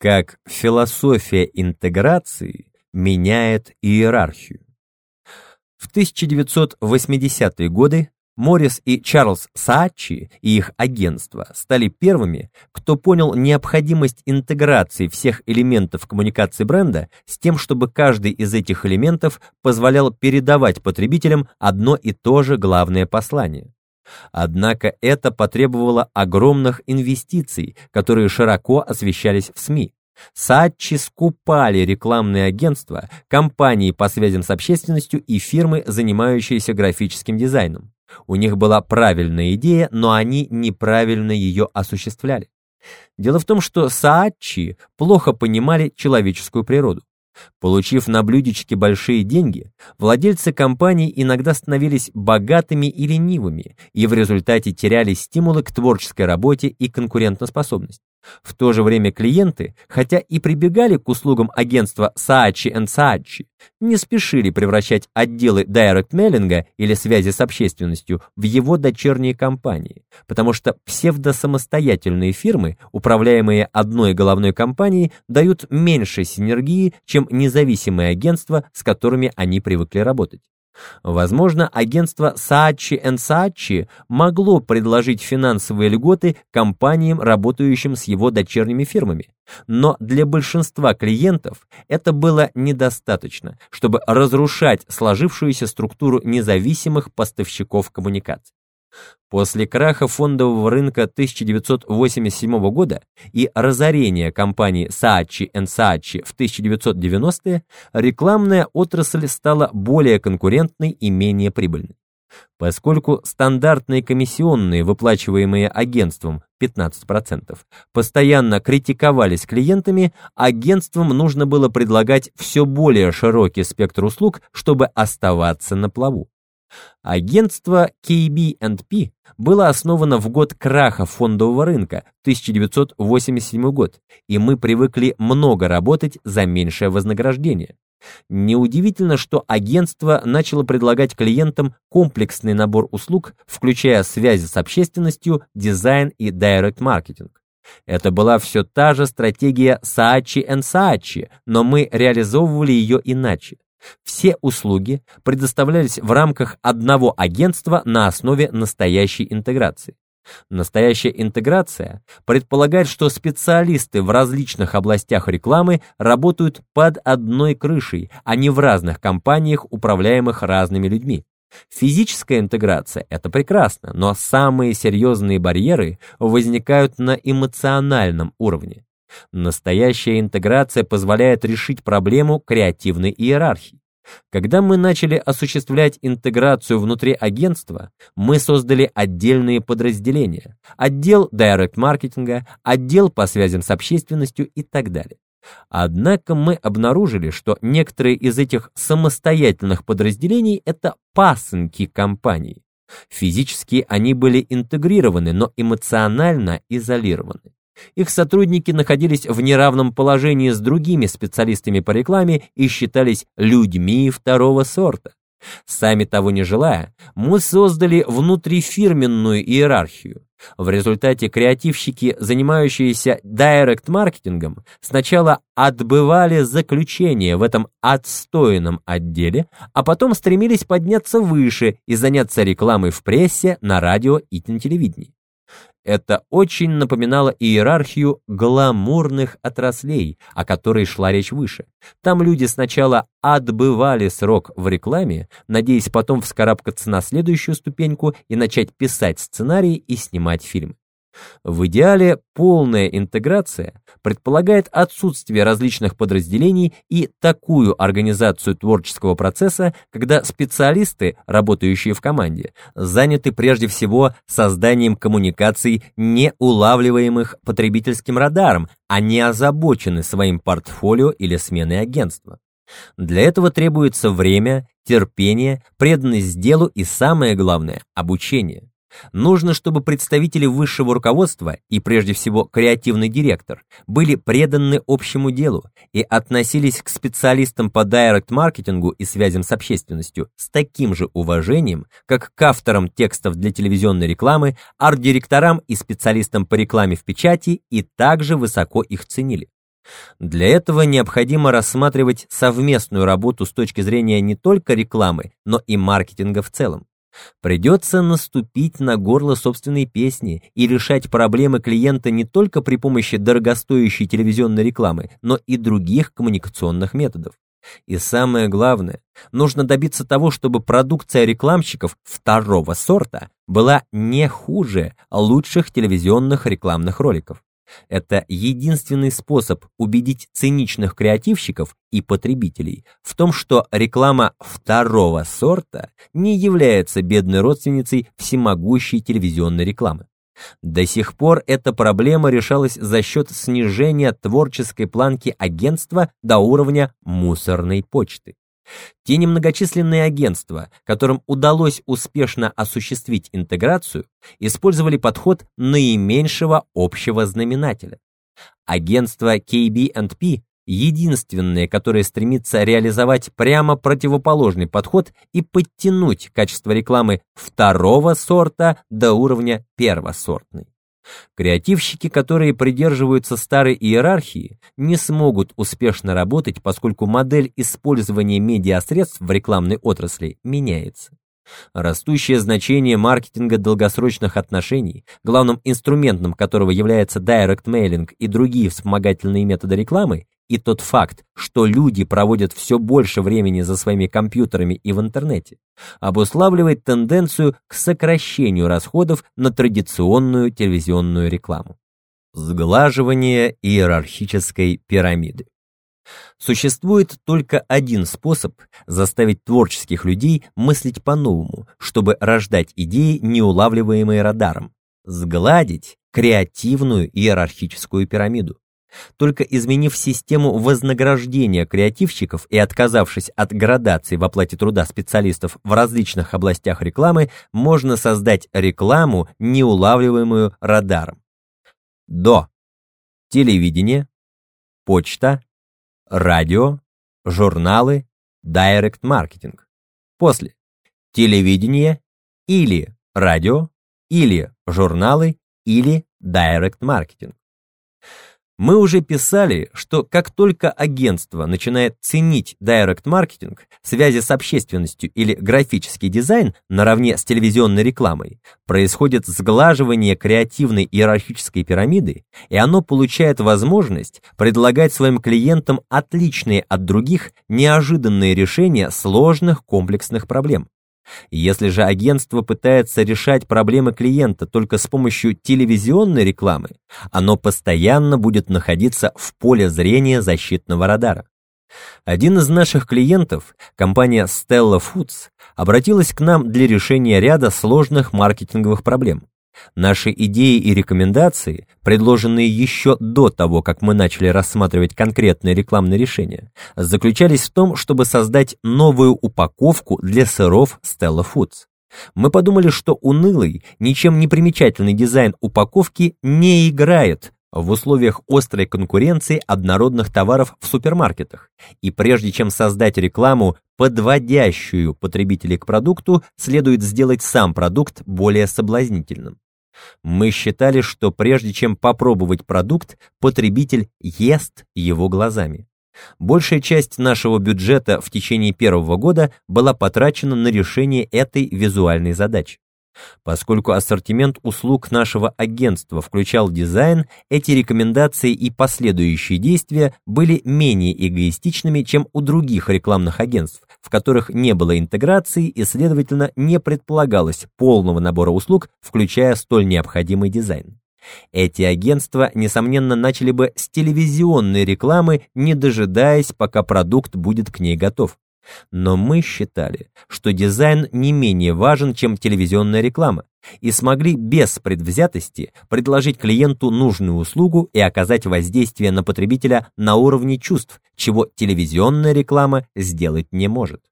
Как философия интеграции меняет иерархию. В 1980-е годы Моррис и Чарльз Саачи и их агентство стали первыми, кто понял необходимость интеграции всех элементов коммуникации бренда с тем, чтобы каждый из этих элементов позволял передавать потребителям одно и то же главное послание. Однако это потребовало огромных инвестиций, которые широко освещались в СМИ. Сатчи скупали рекламные агентства, компании по связям с общественностью и фирмы, занимающиеся графическим дизайном. У них была правильная идея, но они неправильно ее осуществляли. Дело в том, что Саатчи плохо понимали человеческую природу. Получив на блюдечке большие деньги, владельцы компаний иногда становились богатыми и ленивыми, и в результате теряли стимулы к творческой работе и конкурентоспособность. В то же время клиенты, хотя и прибегали к услугам агентства Saatchi Saatchi, не спешили превращать отделы директ-мейлинга или связи с общественностью в его дочерние компании, потому что псевдосамостоятельные фирмы, управляемые одной головной компанией, дают меньше синергии, чем независимые агентства, с которыми они привыкли работать. Возможно, агентство Saatchi Saatchi могло предложить финансовые льготы компаниям, работающим с его дочерними фирмами, но для большинства клиентов это было недостаточно, чтобы разрушать сложившуюся структуру независимых поставщиков коммуникаций. После краха фондового рынка 1987 года и разорения компании Saatchi Saatchi в 1990-е рекламная отрасль стала более конкурентной и менее прибыльной. Поскольку стандартные комиссионные, выплачиваемые агентством 15%, постоянно критиковались клиентами, агентствам нужно было предлагать все более широкий спектр услуг, чтобы оставаться на плаву. Агентство KB&P было основано в год краха фондового рынка, 1987 год, и мы привыкли много работать за меньшее вознаграждение. Неудивительно, что агентство начало предлагать клиентам комплексный набор услуг, включая связи с общественностью, дизайн и директ-маркетинг. Это была все та же стратегия Saatchi Saatchi, но мы реализовывали ее иначе. Все услуги предоставлялись в рамках одного агентства на основе настоящей интеграции. Настоящая интеграция предполагает, что специалисты в различных областях рекламы работают под одной крышей, а не в разных компаниях, управляемых разными людьми. Физическая интеграция – это прекрасно, но самые серьезные барьеры возникают на эмоциональном уровне. Настоящая интеграция позволяет решить проблему креативной иерархии. Когда мы начали осуществлять интеграцию внутри агентства, мы создали отдельные подразделения, отдел директ-маркетинга, отдел по связям с общественностью и так далее. Однако мы обнаружили, что некоторые из этих самостоятельных подразделений – это пасынки компании. Физически они были интегрированы, но эмоционально изолированы. Их сотрудники находились в неравном положении с другими специалистами по рекламе и считались людьми второго сорта. Сами того не желая, мы создали внутрифирменную иерархию. В результате креативщики, занимающиеся директ-маркетингом, сначала отбывали заключение в этом отстойном отделе, а потом стремились подняться выше и заняться рекламой в прессе, на радио и на телевидении. Это очень напоминало иерархию гламурных отраслей, о которой шла речь выше. Там люди сначала отбывали срок в рекламе, надеясь потом вскарабкаться на следующую ступеньку и начать писать сценарии и снимать фильмы. В идеале полная интеграция предполагает отсутствие различных подразделений и такую организацию творческого процесса, когда специалисты, работающие в команде, заняты прежде всего созданием коммуникаций, не улавливаемых потребительским радаром, а не озабочены своим портфолио или сменой агентства. Для этого требуется время, терпение, преданность делу и, самое главное, обучение. Нужно, чтобы представители высшего руководства и прежде всего креативный директор были преданы общему делу и относились к специалистам по директ-маркетингу и связям с общественностью с таким же уважением, как к авторам текстов для телевизионной рекламы, арт-директорам и специалистам по рекламе в печати и также высоко их ценили. Для этого необходимо рассматривать совместную работу с точки зрения не только рекламы, но и маркетинга в целом. Придется наступить на горло собственной песни и решать проблемы клиента не только при помощи дорогостоящей телевизионной рекламы, но и других коммуникационных методов. И самое главное, нужно добиться того, чтобы продукция рекламщиков второго сорта была не хуже лучших телевизионных рекламных роликов. Это единственный способ убедить циничных креативщиков и потребителей в том, что реклама второго сорта не является бедной родственницей всемогущей телевизионной рекламы. До сих пор эта проблема решалась за счет снижения творческой планки агентства до уровня мусорной почты. Те немногочисленные агентства, которым удалось успешно осуществить интеграцию, использовали подход наименьшего общего знаменателя. Агентство KB&P единственное, которое стремится реализовать прямо противоположный подход и подтянуть качество рекламы второго сорта до уровня первосортной. Креативщики, которые придерживаются старой иерархии, не смогут успешно работать, поскольку модель использования медиасредств в рекламной отрасли меняется. Растущее значение маркетинга долгосрочных отношений, главным инструментом которого является direct mailing и другие вспомогательные методы рекламы, и тот факт, что люди проводят все больше времени за своими компьютерами и в интернете, обуславливает тенденцию к сокращению расходов на традиционную телевизионную рекламу. Сглаживание иерархической пирамиды. Существует только один способ заставить творческих людей мыслить по-новому, чтобы рождать идеи, неулавливаемые радаром. Сгладить креативную иерархическую пирамиду. Только изменив систему вознаграждения креативщиков и отказавшись от градации в оплате труда специалистов в различных областях рекламы, можно создать рекламу, неулавливаемую радаром. До. Телевидение, почта, радио, журналы, директ-маркетинг. После. Телевидение или радио, или журналы, или директ-маркетинг. Мы уже писали, что как только агентство начинает ценить директ-маркетинг, связи с общественностью или графический дизайн наравне с телевизионной рекламой, происходит сглаживание креативной иерархической пирамиды, и оно получает возможность предлагать своим клиентам отличные от других неожиданные решения сложных комплексных проблем. Если же агентство пытается решать проблемы клиента только с помощью телевизионной рекламы, оно постоянно будет находиться в поле зрения защитного радара. Один из наших клиентов, компания Stella Foods, обратилась к нам для решения ряда сложных маркетинговых проблем. Наши идеи и рекомендации, предложенные еще до того, как мы начали рассматривать конкретные рекламные решения, заключались в том, чтобы создать новую упаковку для сыров Stella Foods. Мы подумали, что унылый, ничем не примечательный дизайн упаковки не играет в условиях острой конкуренции однородных товаров в супермаркетах. И прежде чем создать рекламу, подводящую потребителей к продукту, следует сделать сам продукт более соблазнительным. Мы считали, что прежде чем попробовать продукт, потребитель ест его глазами. Большая часть нашего бюджета в течение первого года была потрачена на решение этой визуальной задачи. Поскольку ассортимент услуг нашего агентства включал дизайн, эти рекомендации и последующие действия были менее эгоистичными, чем у других рекламных агентств, в которых не было интеграции и, следовательно, не предполагалось полного набора услуг, включая столь необходимый дизайн. Эти агентства, несомненно, начали бы с телевизионной рекламы, не дожидаясь, пока продукт будет к ней готов. Но мы считали, что дизайн не менее важен, чем телевизионная реклама, и смогли без предвзятости предложить клиенту нужную услугу и оказать воздействие на потребителя на уровне чувств, чего телевизионная реклама сделать не может.